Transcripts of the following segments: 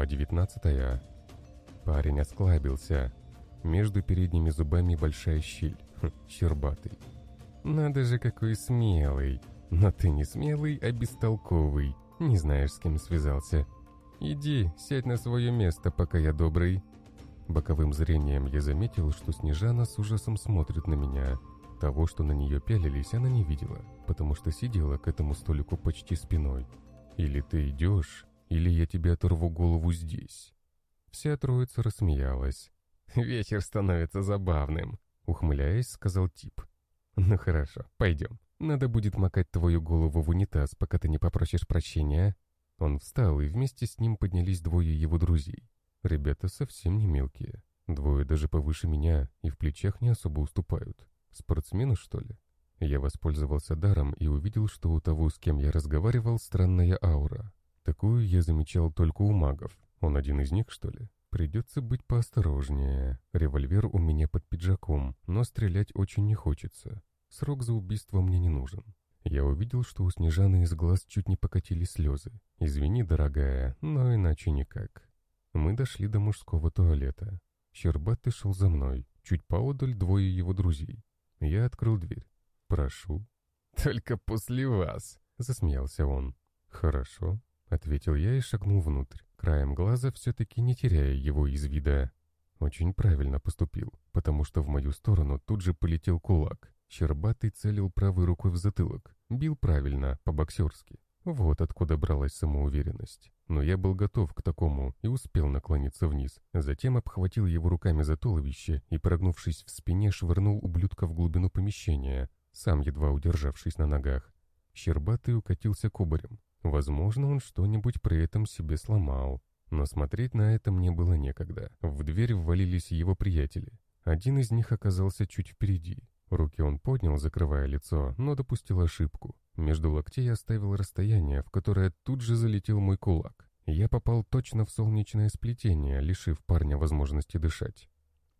Глава 19 Парень осклабился. Между передними зубами большая щель. Хм, щербатый. «Надо же, какой смелый! Но ты не смелый, а бестолковый. Не знаешь, с кем связался. Иди, сядь на свое место, пока я добрый». Боковым зрением я заметил, что Снежана с ужасом смотрит на меня. Того, что на нее пялились, она не видела, потому что сидела к этому столику почти спиной. «Или ты идешь, или я тебе оторву голову здесь». Вся троица рассмеялась. «Вечер становится забавным», — ухмыляясь, сказал тип. «Ну хорошо, пойдем. Надо будет макать твою голову в унитаз, пока ты не попросишь прощения». Он встал, и вместе с ним поднялись двое его друзей. Ребята совсем не мелкие. Двое даже повыше меня и в плечах не особо уступают. Спортсмены, что ли? Я воспользовался даром и увидел, что у того, с кем я разговаривал, странная аура. Такую я замечал только у магов. Он один из них, что ли? Придется быть поосторожнее. Револьвер у меня под пиджаком, но стрелять очень не хочется. Срок за убийство мне не нужен. Я увидел, что у Снежаны из глаз чуть не покатились слезы. «Извини, дорогая, но иначе никак». Мы дошли до мужского туалета. Щербатый шел за мной, чуть поодаль двое его друзей. Я открыл дверь. «Прошу». «Только после вас», — засмеялся он. «Хорошо», — ответил я и шагнул внутрь, краем глаза все-таки не теряя его из вида. Очень правильно поступил, потому что в мою сторону тут же полетел кулак. Щербатый целил правой рукой в затылок. Бил правильно, по-боксерски. Вот откуда бралась самоуверенность. Но я был готов к такому и успел наклониться вниз. Затем обхватил его руками за туловище и, прогнувшись в спине, швырнул ублюдка в глубину помещения, сам едва удержавшись на ногах. Щербатый укатился кубарем. Возможно, он что-нибудь при этом себе сломал. Но смотреть на это мне было некогда. В дверь ввалились его приятели. Один из них оказался чуть впереди. Руки он поднял, закрывая лицо, но допустил ошибку. Между локтей оставил расстояние, в которое тут же залетел мой кулак. Я попал точно в солнечное сплетение, лишив парня возможности дышать.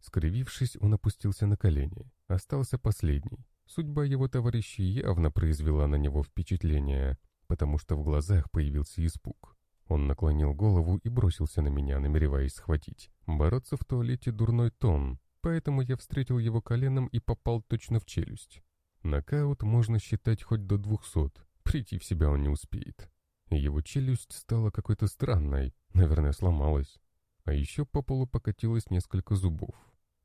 Скривившись, он опустился на колени. Остался последний. Судьба его товарищей явно произвела на него впечатление, потому что в глазах появился испуг. Он наклонил голову и бросился на меня, намереваясь схватить. Бороться в туалете дурной тон, поэтому я встретил его коленом и попал точно в челюсть. Нокаут можно считать хоть до двухсот, прийти в себя он не успеет. Его челюсть стала какой-то странной, наверное, сломалась. А еще по полу покатилось несколько зубов.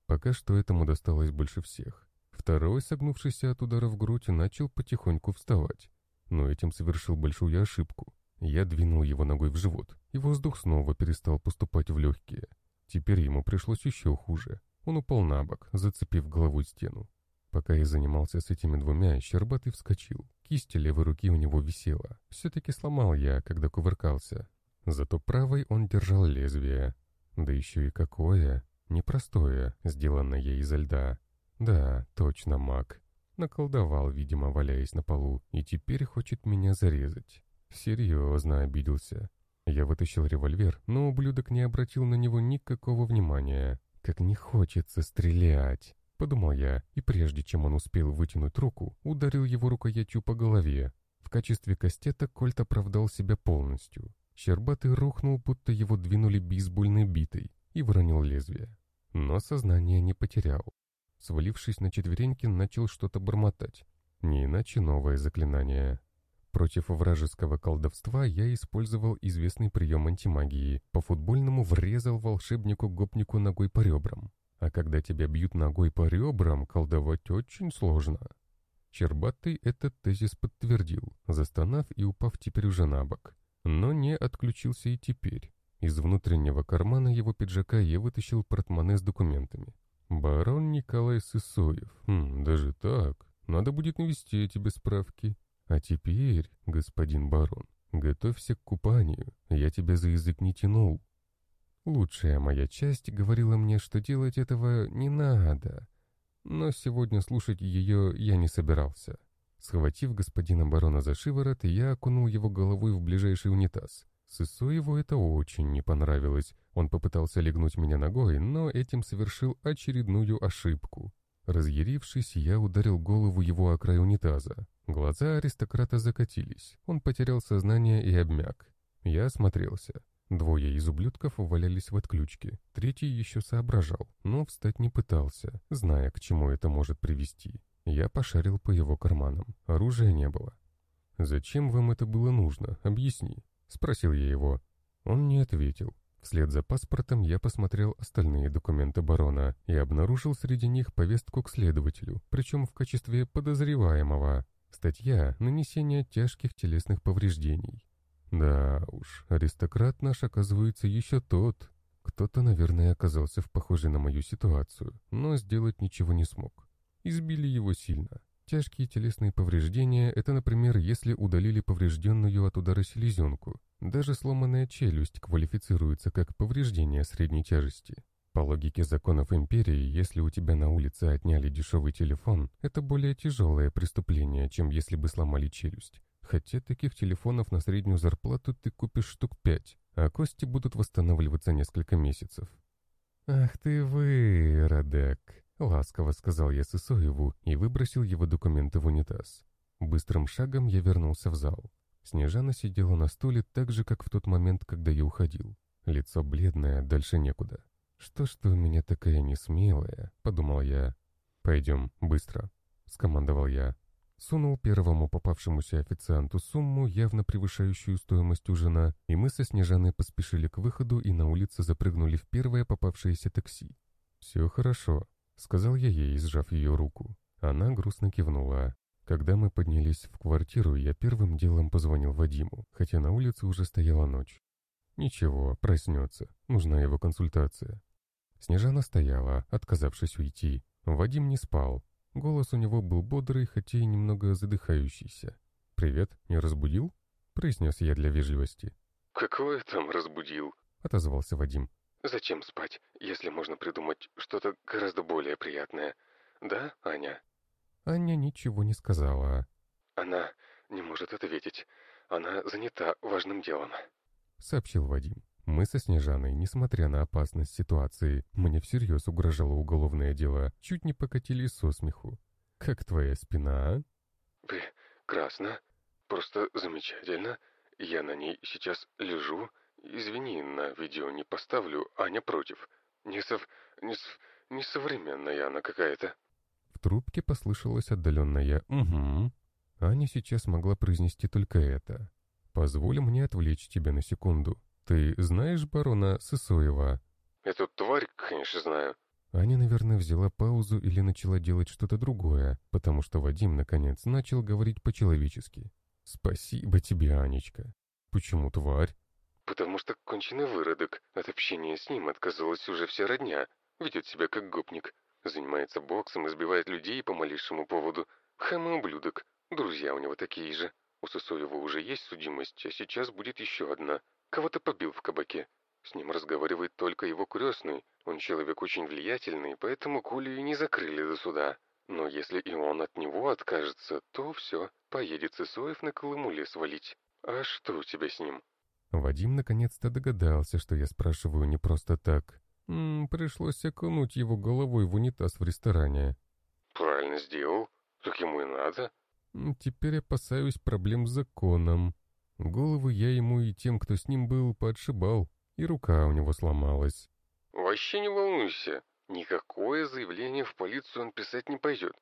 Пока что этому досталось больше всех. Второй, согнувшийся от удара в грудь, начал потихоньку вставать. Но этим совершил большую ошибку. Я двинул его ногой в живот, и воздух снова перестал поступать в легкие. Теперь ему пришлось еще хуже. Он упал на бок, зацепив головой стену. Пока я занимался с этими двумя, Щербатый вскочил. Кисть левой руки у него висела. Все-таки сломал я, когда кувыркался. Зато правой он держал лезвие. Да еще и какое! Непростое, сделанное изо льда. Да, точно маг. Наколдовал, видимо, валяясь на полу, и теперь хочет меня зарезать. Серьезно обиделся. Я вытащил револьвер, но ублюдок не обратил на него никакого внимания. Как не хочется стрелять подумал я, и прежде чем он успел вытянуть руку, ударил его рукоятью по голове. В качестве кастета Кольт оправдал себя полностью. Щербатый рухнул, будто его двинули бейсбольной битой, и выронил лезвие. Но сознание не потерял. Свалившись на четвереньки, начал что-то бормотать. Не иначе новое заклинание. Против вражеского колдовства я использовал известный прием антимагии. По-футбольному врезал волшебнику-гопнику ногой по ребрам. А когда тебя бьют ногой по ребрам, колдовать очень сложно. Щербатый этот тезис подтвердил, застонав и упав теперь уже на бок. Но не отключился и теперь. Из внутреннего кармана его пиджака я вытащил портмоне с документами. «Барон Николай Сысоев. Хм, даже так. Надо будет навести тебе справки. А теперь, господин барон, готовься к купанию. Я тебя за язык не тянул. Лучшая моя часть говорила мне, что делать этого не надо. Но сегодня слушать ее я не собирался. Схватив господина барона за шиворот, я окунул его головой в ближайший унитаз. Сысоеву это очень не понравилось. Он попытался легнуть меня ногой, но этим совершил очередную ошибку. Разъярившись, я ударил голову его о край унитаза. Глаза аристократа закатились. Он потерял сознание и обмяк. Я осмотрелся. Двое из ублюдков валялись в отключке, третий еще соображал, но встать не пытался, зная, к чему это может привести. Я пошарил по его карманам, оружия не было. «Зачем вам это было нужно? Объясни», — спросил я его. Он не ответил. Вслед за паспортом я посмотрел остальные документы барона и обнаружил среди них повестку к следователю, причем в качестве подозреваемого. Статья «Нанесение тяжких телесных повреждений». Да уж, аристократ наш оказывается еще тот. Кто-то, наверное, оказался в похожей на мою ситуацию, но сделать ничего не смог. Избили его сильно. Тяжкие телесные повреждения – это, например, если удалили поврежденную от удара селезенку. Даже сломанная челюсть квалифицируется как повреждение средней тяжести. По логике законов империи, если у тебя на улице отняли дешевый телефон, это более тяжелое преступление, чем если бы сломали челюсть. Хотя таких телефонов на среднюю зарплату ты купишь штук пять, а кости будут восстанавливаться несколько месяцев. «Ах ты вы, Радек!» — ласково сказал я Сысоеву и выбросил его документы в унитаз. Быстрым шагом я вернулся в зал. Снежана сидела на стуле так же, как в тот момент, когда я уходил. Лицо бледное, дальше некуда. «Что ж ты у меня такая несмелая?» — подумал я. «Пойдем, быстро», — скомандовал я. Сунул первому попавшемуся официанту сумму, явно превышающую стоимость ужина, и мы со Снежаной поспешили к выходу и на улице запрыгнули в первое попавшееся такси. «Все хорошо», — сказал я ей, сжав ее руку. Она грустно кивнула. Когда мы поднялись в квартиру, я первым делом позвонил Вадиму, хотя на улице уже стояла ночь. Ничего, проснется, нужна его консультация. Снежана стояла, отказавшись уйти. Вадим не спал. Голос у него был бодрый, хотя и немного задыхающийся. «Привет, не разбудил?» — произнес я для вежливости. «Какое там разбудил?» — отозвался Вадим. «Зачем спать, если можно придумать что-то гораздо более приятное? Да, Аня?» Аня ничего не сказала. «Она не может ответить. Она занята важным делом», — сообщил Вадим. Мы со Снежаной, несмотря на опасность ситуации, мне всерьез угрожало уголовное дело, чуть не покатились со смеху. «Как твоя спина, а?» «Прекрасно. Просто замечательно. Я на ней сейчас лежу. Извини, на видео не поставлю, Аня против. Не сов... не, сов... не современная она какая-то». В трубке послышалось отдаленное «Угу». Аня сейчас могла произнести только это. «Позволь мне отвлечь тебя на секунду. «Ты знаешь барона Сысоева?» «Эту тварь, конечно, знаю». Аня, наверное, взяла паузу или начала делать что-то другое, потому что Вадим, наконец, начал говорить по-человечески. «Спасибо тебе, Анечка». «Почему тварь?» «Потому что конченый выродок. От общения с ним отказалась уже вся родня. Ведет себя как гопник. Занимается боксом, избивает людей по малейшему поводу. Хэм и ублюдок. Друзья у него такие же. У Сысоева уже есть судимость, а сейчас будет еще одна. Кого-то побил в кабаке. С ним разговаривает только его крестный. Он человек очень влиятельный, поэтому Колю и не закрыли до суда. Но если и он от него откажется, то все, поедет Сысоев на Колыму лес валить. А что у тебя с ним?» Вадим наконец-то догадался, что я спрашиваю не просто так. М -м, пришлось окунуть его головой в унитаз в ресторане. «Правильно сделал. Так ему и надо». «Теперь опасаюсь проблем с законом», Головы я ему и тем, кто с ним был, подшибал, и рука у него сломалась. «Вообще не волнуйся. Никакое заявление в полицию он писать не пойдет.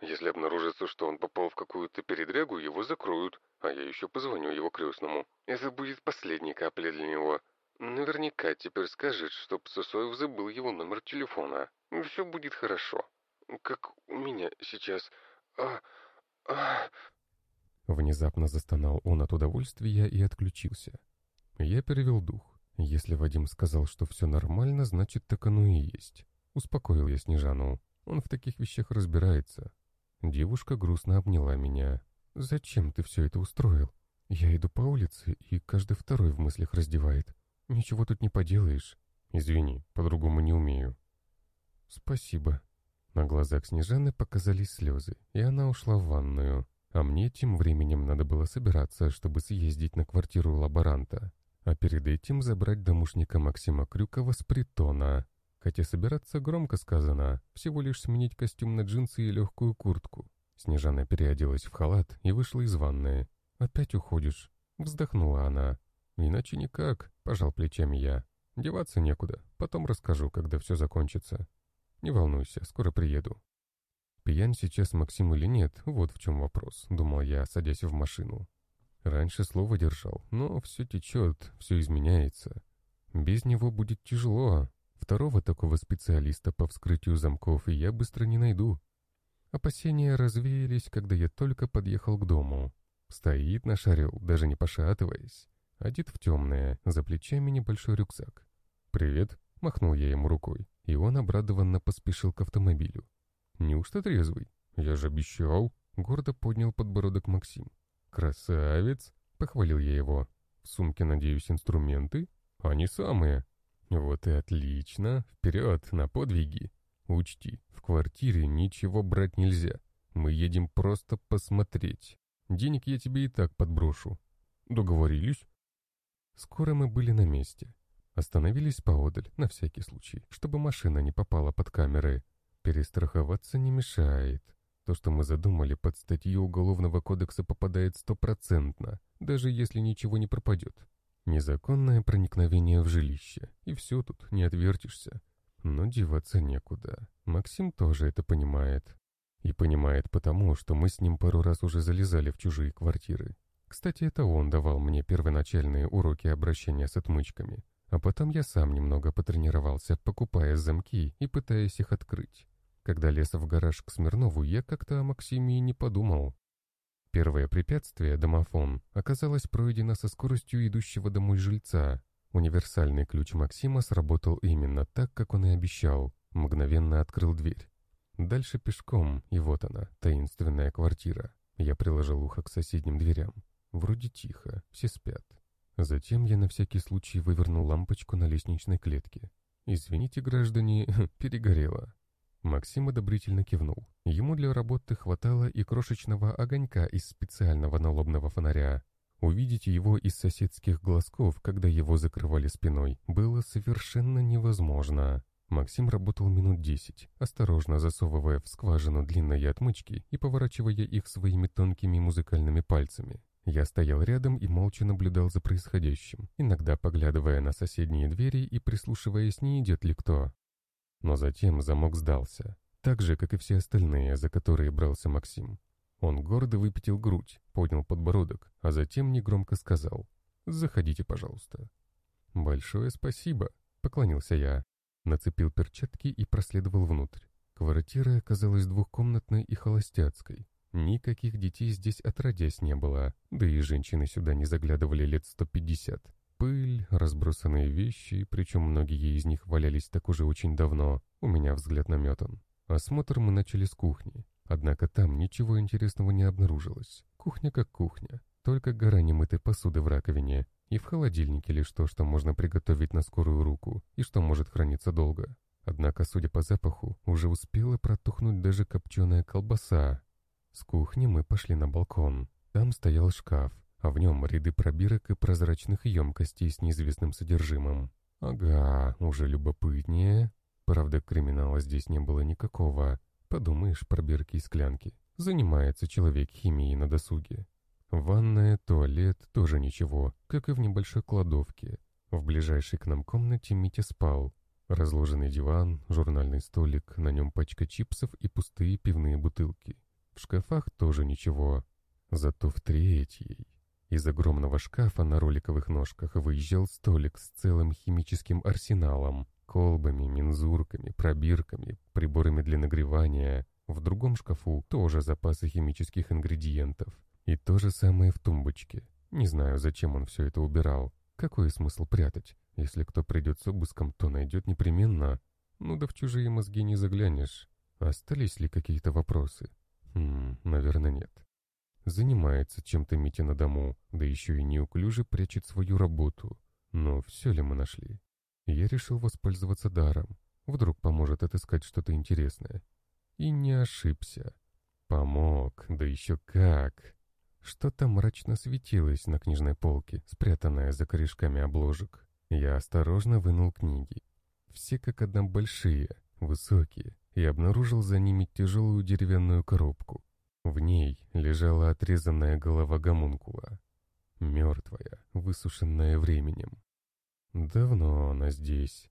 Если обнаружится, что он попал в какую-то передрягу, его закроют, а я еще позвоню его крестному. Это будет последней каплей для него. Наверняка теперь скажет, чтоб Сосоев забыл его номер телефона. Все будет хорошо. Как у меня сейчас... А... А... Внезапно застонал он от удовольствия и отключился. Я перевел дух. Если Вадим сказал, что все нормально, значит, так оно и есть. Успокоил я Снежану. Он в таких вещах разбирается. Девушка грустно обняла меня. «Зачем ты все это устроил? Я иду по улице, и каждый второй в мыслях раздевает. Ничего тут не поделаешь. Извини, по-другому не умею». «Спасибо». На глазах Снежаны показались слезы, и она ушла в ванную. А мне тем временем надо было собираться, чтобы съездить на квартиру лаборанта, а перед этим забрать домушника Максима Крюкова с притона. Хотя собираться громко сказано, всего лишь сменить костюм на джинсы и легкую куртку. Снежана переоделась в халат и вышла из ванной. «Опять уходишь?» — вздохнула она. «Иначе никак», — пожал плечами я. «Деваться некуда, потом расскажу, когда все закончится. Не волнуйся, скоро приеду». Пьян сейчас Максим или нет, вот в чем вопрос, думал я, садясь в машину. Раньше слово держал, но все течет, все изменяется. Без него будет тяжело. Второго такого специалиста по вскрытию замков я быстро не найду. Опасения развеялись, когда я только подъехал к дому. Стоит наш орел, даже не пошатываясь. Одет в темное, за плечами небольшой рюкзак. «Привет», — махнул я ему рукой, и он обрадованно поспешил к автомобилю. «Неужто трезвый? Я же обещал», — гордо поднял подбородок Максим. «Красавец!» — похвалил я его. «В сумке, надеюсь, инструменты? Они самые». «Вот и отлично. Вперед, на подвиги. Учти, в квартире ничего брать нельзя. Мы едем просто посмотреть. Денег я тебе и так подброшу. Договорились?» Скоро мы были на месте. Остановились поодаль, на всякий случай, чтобы машина не попала под камеры. Перестраховаться не мешает. То, что мы задумали, под статью Уголовного кодекса попадает стопроцентно, даже если ничего не пропадет. Незаконное проникновение в жилище, и все тут, не отвертишься. Но деваться некуда. Максим тоже это понимает. И понимает потому, что мы с ним пару раз уже залезали в чужие квартиры. Кстати, это он давал мне первоначальные уроки обращения с отмычками. А потом я сам немного потренировался, покупая замки и пытаясь их открыть. Когда лез в гараж к Смирнову, я как-то о Максиме и не подумал. Первое препятствие, домофон, оказалось пройдено со скоростью идущего домой жильца. Универсальный ключ Максима сработал именно так, как он и обещал. Мгновенно открыл дверь. Дальше пешком, и вот она, таинственная квартира. Я приложил ухо к соседним дверям. Вроде тихо, все спят. Затем я на всякий случай вывернул лампочку на лестничной клетке. «Извините, граждане, перегорело». Максим одобрительно кивнул. Ему для работы хватало и крошечного огонька из специального налобного фонаря. Увидеть его из соседских глазков, когда его закрывали спиной, было совершенно невозможно. Максим работал минут десять, осторожно засовывая в скважину длинные отмычки и поворачивая их своими тонкими музыкальными пальцами. Я стоял рядом и молча наблюдал за происходящим, иногда поглядывая на соседние двери и прислушиваясь, не идет ли кто. Но затем замок сдался, так же, как и все остальные, за которые брался Максим. Он гордо выпятил грудь, поднял подбородок, а затем негромко сказал «Заходите, пожалуйста». «Большое спасибо», — поклонился я. Нацепил перчатки и проследовал внутрь. Квартира оказалась двухкомнатной и холостяцкой. Никаких детей здесь отродясь не было, да и женщины сюда не заглядывали лет сто пятьдесят. Пыль, разбросанные вещи, причем многие из них валялись так уже очень давно. У меня взгляд наметан. Осмотр мы начали с кухни. Однако там ничего интересного не обнаружилось. Кухня как кухня. Только гора немытой посуды в раковине. И в холодильнике лишь то, что можно приготовить на скорую руку, и что может храниться долго. Однако, судя по запаху, уже успела протухнуть даже копченая колбаса. С кухни мы пошли на балкон. Там стоял шкаф, а в нем ряды пробирок и прозрачных емкостей с неизвестным содержимым. Ага, уже любопытнее. Правда, криминала здесь не было никакого. Подумаешь, пробирки и склянки. Занимается человек химией на досуге. Ванная, туалет, тоже ничего, как и в небольшой кладовке. В ближайшей к нам комнате Митя спал. Разложенный диван, журнальный столик, на нем пачка чипсов и пустые пивные бутылки. В шкафах тоже ничего. Зато в третьей из огромного шкафа на роликовых ножках выезжал столик с целым химическим арсеналом, колбами, мензурками, пробирками, приборами для нагревания. В другом шкафу тоже запасы химических ингредиентов. И то же самое в тумбочке. Не знаю, зачем он все это убирал. Какой смысл прятать? Если кто придет с обыском, то найдет непременно. Ну да в чужие мозги не заглянешь. Остались ли какие-то вопросы? Хм, наверное, нет. Занимается чем-то Митя на дому, да еще и неуклюже прячет свою работу. Но все ли мы нашли? Я решил воспользоваться даром. Вдруг поможет отыскать что-то интересное. И не ошибся. Помог, да еще как. Что-то мрачно светилось на книжной полке, спрятанное за корешками обложек. Я осторожно вынул книги. Все как одна большие, высокие, и обнаружил за ними тяжелую деревянную коробку. В ней лежала отрезанная голова гомункула. мертвая, высушенная временем. Давно она здесь.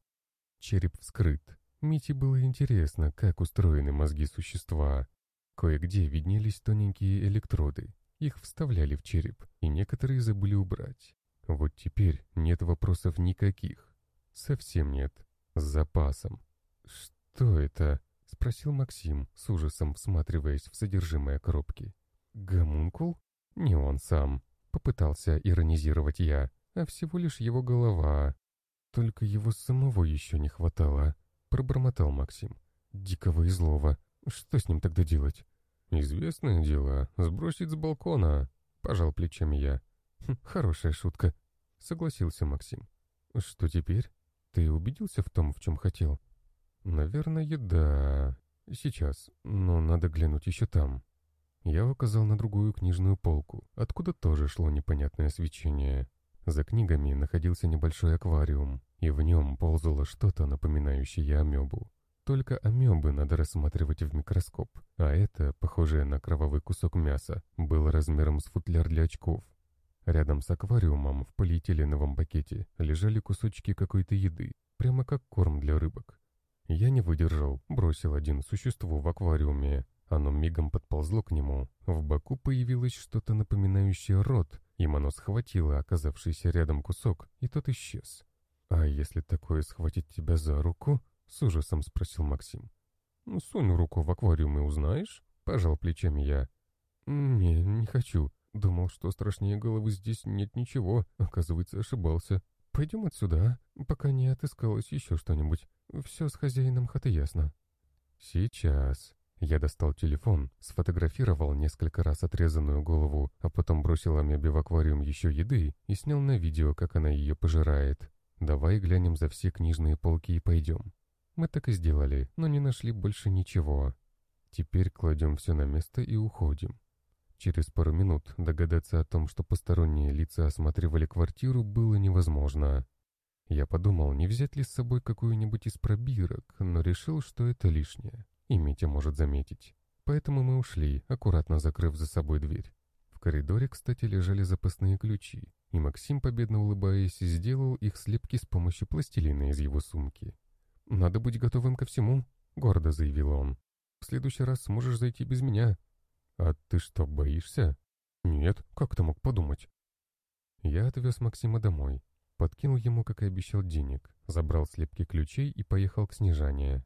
Череп вскрыт. Мите было интересно, как устроены мозги существа. Кое-где виднелись тоненькие электроды. Их вставляли в череп, и некоторые забыли убрать. Вот теперь нет вопросов никаких. Совсем нет. С запасом. «Что это?» — спросил Максим, с ужасом всматриваясь в содержимое коробки. «Гомункул?» «Не он сам», — попытался иронизировать я, а всего лишь его голова. «Только его самого еще не хватало», — пробормотал Максим. «Дикого и злого. Что с ним тогда делать?» «Известное дело, сбросить с балкона», — пожал плечами я. Хм, «Хорошая шутка», — согласился Максим. «Что теперь? Ты убедился в том, в чем хотел?» «Наверное, да. Сейчас, но надо глянуть еще там». Я указал на другую книжную полку, откуда тоже шло непонятное свечение. За книгами находился небольшой аквариум, и в нем ползало что-то, напоминающее амебу. Только амебы надо рассматривать в микроскоп, а это, похожее на кровавый кусок мяса, было размером с футляр для очков. Рядом с аквариумом в полиэтиленовом пакете лежали кусочки какой-то еды, прямо как корм для рыбок. Я не выдержал, бросил один существу в аквариуме, оно мигом подползло к нему. В боку появилось что-то напоминающее рот. Им оно схватило оказавшийся рядом кусок, и тот исчез. «А если такое схватить тебя за руку?» — с ужасом спросил Максим. «Ну, «Сунь руку в аквариум и узнаешь?» — пожал плечами я. «Не, не хочу. Думал, что страшнее головы здесь нет ничего. Оказывается, ошибался. Пойдем отсюда, а? пока не отыскалось еще что-нибудь. Все с хозяином хаты ясно». «Сейчас», я достал телефон, сфотографировал несколько раз отрезанную голову, а потом бросил Амебе в аквариум еще еды и снял на видео, как она ее пожирает. Давай глянем за все книжные полки и пойдем. Мы так и сделали, но не нашли больше ничего. Теперь кладем все на место и уходим. Через пару минут догадаться о том, что посторонние лица осматривали квартиру, было невозможно. Я подумал, не взять ли с собой какую-нибудь из пробирок, но решил, что это лишнее и Митя может заметить. Поэтому мы ушли, аккуратно закрыв за собой дверь. В коридоре, кстати, лежали запасные ключи, и Максим, победно улыбаясь, сделал их слепки с помощью пластилина из его сумки. «Надо быть готовым ко всему», — гордо заявил он. «В следующий раз сможешь зайти без меня». «А ты что, боишься?» «Нет, как ты мог подумать?» Я отвез Максима домой, подкинул ему, как и обещал, денег, забрал слепки ключей и поехал к Снежане.